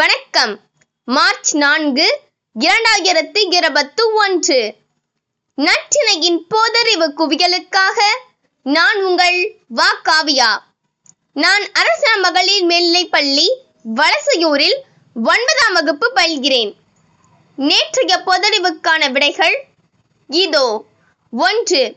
வணக்கம். மார்ச் நான்கு இரண்டாயிரத்து இருபத்து ஒன்று. நற்றினையின் போதறிவு குவியலுக்காக நான் உங்கள் வா காவியா. நான் அரச மகளிர் மேல்நிலைப் பள்ளி வலசையூரில் ஒன்பதாம் வகுப்பு பயில்கிறேன். நேற்றைய பொதறிவுக்கான விடைகள் இதோ. ஒன்று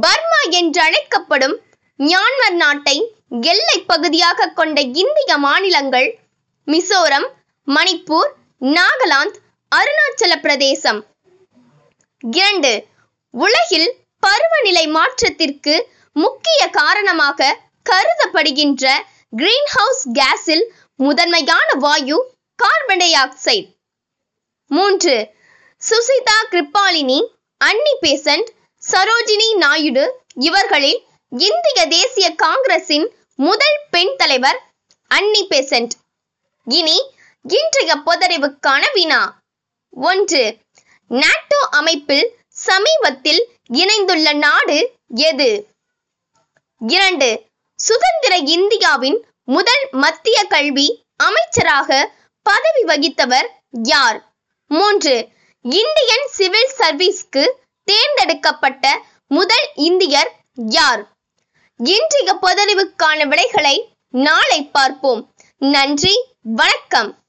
பர்மா என்று அழைக்கப்படும் மியான்மர் நாட்டை எல்லை பகுதியாக கொண்ட இந்திய மாநிலங்கள் மிசோரம் மணிப்பூர் நாகாலாந்து அருணாச்சல பிரதேசம். இரண்டு உலகில் பருவநிலை மாற்றத்திற்கு முக்கிய காரணமாக கருதப்படுகின்ற கிரீன்ஹவுஸ் கேஸில் முதன்மையான வாயு carbon dioxide Sucheta Kripalani Annie Besant Sarojini Naidu இவர்களில் இந்திய தேசிய காங்கிரசின் முதல் பெண் தலைவர் அன்னி பெசன்ட் இனி இன்றைய பொதறிவுக்கான வினா. ஒன்று நாட்டோ அமைப்பில் சமீபத்தில் இணைந்துள்ள நாடு எது? இரண்டு சுதந்திர இந்தியாவின் முதல் மத்திய கல்வி அமைச்சராக பதவி வகித்தவர் யார்? மூன்று இந்தியன் சிவில் சர்வீஸ்க்கு தேர்ந்தெடுக்கப்பட்ட முதல் இந்தியர் யார்? இன்றைய பொதறிவுக்கான விடைகளை நாளை பார்ப்போம். நன்றி வணக்கம்.